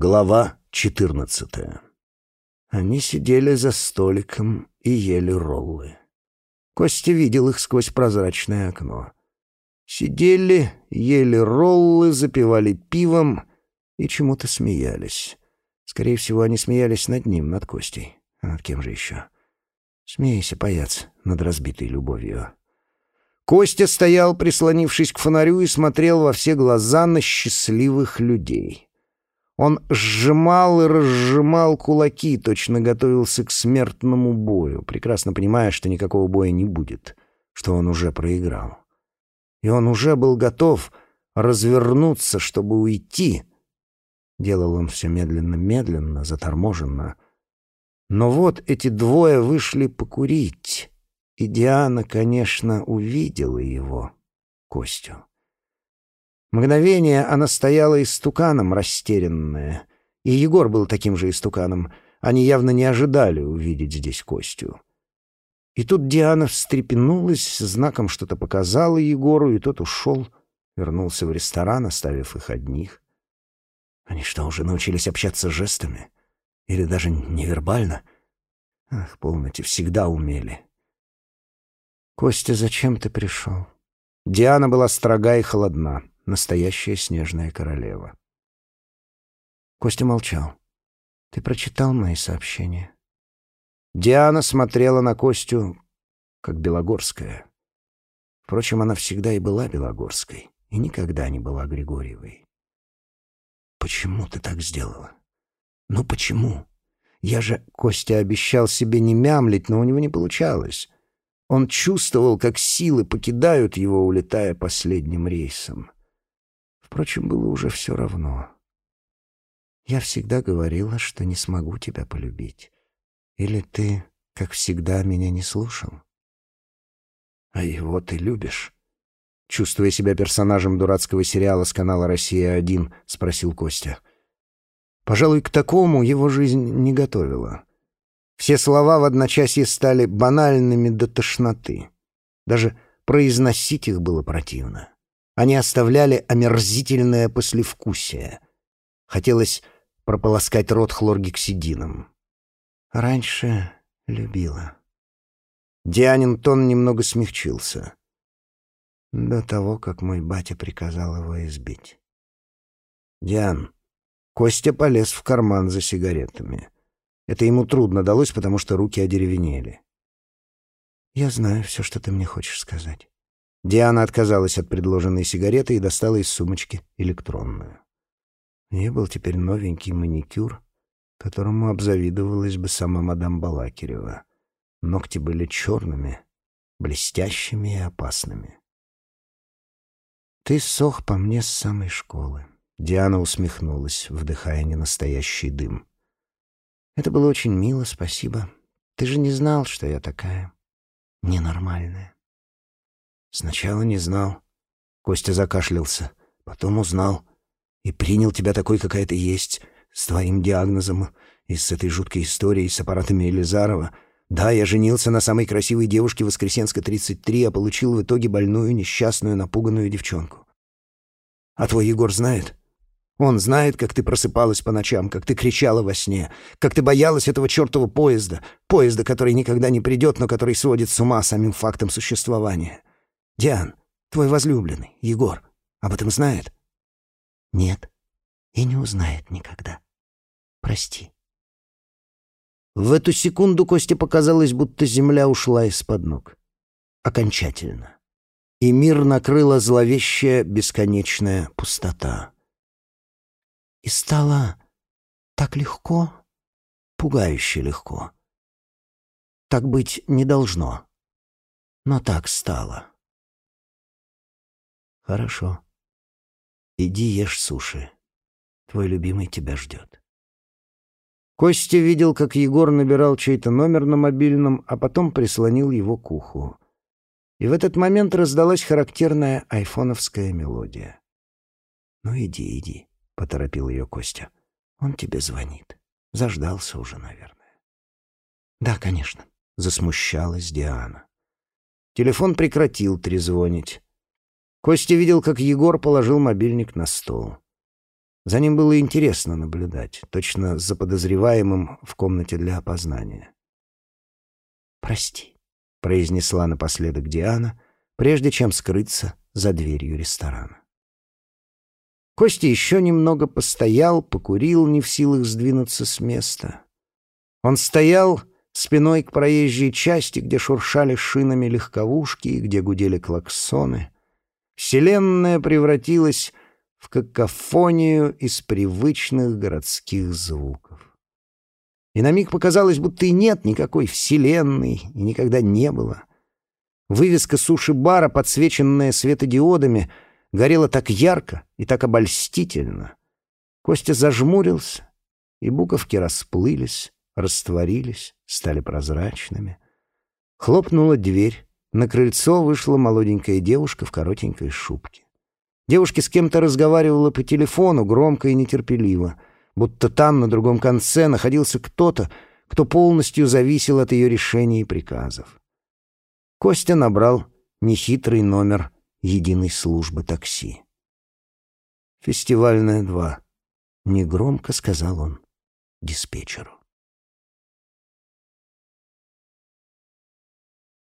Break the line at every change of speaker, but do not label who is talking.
Глава четырнадцатая. Они сидели за столиком и ели роллы. Костя видел их сквозь прозрачное окно. Сидели, ели роллы, запивали пивом и чему-то смеялись. Скорее всего, они смеялись над ним, над Костей. А над кем же еще? Смейся, паяц, над разбитой любовью. Костя стоял, прислонившись к фонарю, и смотрел во все глаза на счастливых людей. Он сжимал и разжимал кулаки, точно готовился к смертному бою, прекрасно понимая, что никакого боя не будет, что он уже проиграл. И он уже был готов развернуться, чтобы уйти. Делал он все медленно-медленно, заторможенно. Но вот эти двое вышли покурить, и Диана, конечно, увидела его, Костю. Мгновение она стояла истуканом, растерянная. И Егор был таким же истуканом. Они явно не ожидали увидеть здесь Костю. И тут Диана встрепенулась, знаком что-то показала Егору, и тот ушел, вернулся в ресторан, оставив их одних. Они что, уже научились общаться жестами? Или даже невербально? Ах, полноте, всегда умели. «Костя, зачем ты пришел?» Диана была строга и холодна настоящая снежная королева. Костя молчал. «Ты прочитал мои сообщения?» Диана смотрела на Костю, как Белогорская. Впрочем, она всегда и была Белогорской, и никогда не была Григорьевой. «Почему ты так сделала? Ну почему? Я же, Костя, обещал себе не мямлить, но у него не получалось. Он чувствовал, как силы покидают его, улетая последним рейсом. Впрочем, было уже все равно. Я всегда говорила, что не смогу тебя полюбить. Или ты, как всегда, меня не слушал? А его ты любишь? Чувствуя себя персонажем дурацкого сериала с канала «Россия-1», спросил Костя. Пожалуй, к такому его жизнь не готовила. Все слова в одночасье стали банальными до тошноты. Даже произносить их было противно. Они оставляли омерзительное послевкусие. Хотелось прополоскать рот хлоргексидином. Раньше любила. Дианин тон немного смягчился. До того, как мой батя приказал его избить. «Диан». Костя полез в карман за сигаретами. Это ему трудно далось, потому что руки одеревенели. «Я знаю все, что ты мне хочешь сказать». Диана отказалась от предложенной сигареты и достала из сумочки электронную. У был теперь новенький маникюр, которому обзавидовалась бы сама мадам Балакирева. Ногти были черными, блестящими и опасными. «Ты сох по мне с самой школы», — Диана усмехнулась, вдыхая ненастоящий дым. «Это было очень мило, спасибо. Ты же не знал, что я такая ненормальная». Сначала не знал. Костя закашлялся. Потом узнал. И принял тебя такой, какая ты есть, с твоим диагнозом и с этой жуткой историей с аппаратами Елизарова. Да, я женился на самой красивой девушке Воскресенска, 33, а получил в итоге больную, несчастную, напуганную девчонку. А твой Егор знает? Он знает, как ты просыпалась по ночам, как ты кричала во сне, как ты боялась этого чертова поезда, поезда, который никогда не придет, но который сводит с ума самим фактом существования. Диан, твой возлюбленный, Егор, об этом знает? Нет, и не узнает никогда. Прости. В эту секунду Косте показалось, будто земля ушла из-под ног. Окончательно. И мир накрыла зловещая бесконечная пустота. И стало так легко, пугающе легко. Так быть не должно. Но так стало. «Хорошо. Иди ешь суши. Твой любимый тебя ждет». Костя видел, как Егор набирал чей-то номер на мобильном, а потом прислонил его к уху. И в этот момент раздалась характерная айфоновская мелодия. «Ну иди, иди», — поторопил ее Костя. «Он тебе звонит. Заждался уже, наверное». «Да, конечно», — засмущалась Диана. Телефон прекратил трезвонить. Костя видел, как Егор положил мобильник на стол. За ним было интересно наблюдать, точно за подозреваемым в комнате для опознания.
«Прости», —
произнесла напоследок Диана, прежде чем скрыться за дверью ресторана. Костя еще немного постоял, покурил, не в силах сдвинуться с места. Он стоял спиной к проезжей части, где шуршали шинами легковушки и где гудели клаксоны. Вселенная превратилась в какофонию из привычных городских звуков. И на миг показалось, будто и нет никакой вселенной, и никогда не было. Вывеска суши-бара, подсвеченная светодиодами, горела так ярко и так обольстительно. Костя зажмурился, и буковки расплылись, растворились, стали прозрачными. Хлопнула дверь. На крыльцо вышла молоденькая девушка в коротенькой шубке. Девушка с кем-то разговаривала по телефону, громко и нетерпеливо, будто там, на другом конце, находился кто-то, кто полностью зависел от ее решений и приказов. Костя набрал нехитрый номер единой службы такси. «Фестивальная 2», — негромко сказал он диспетчеру.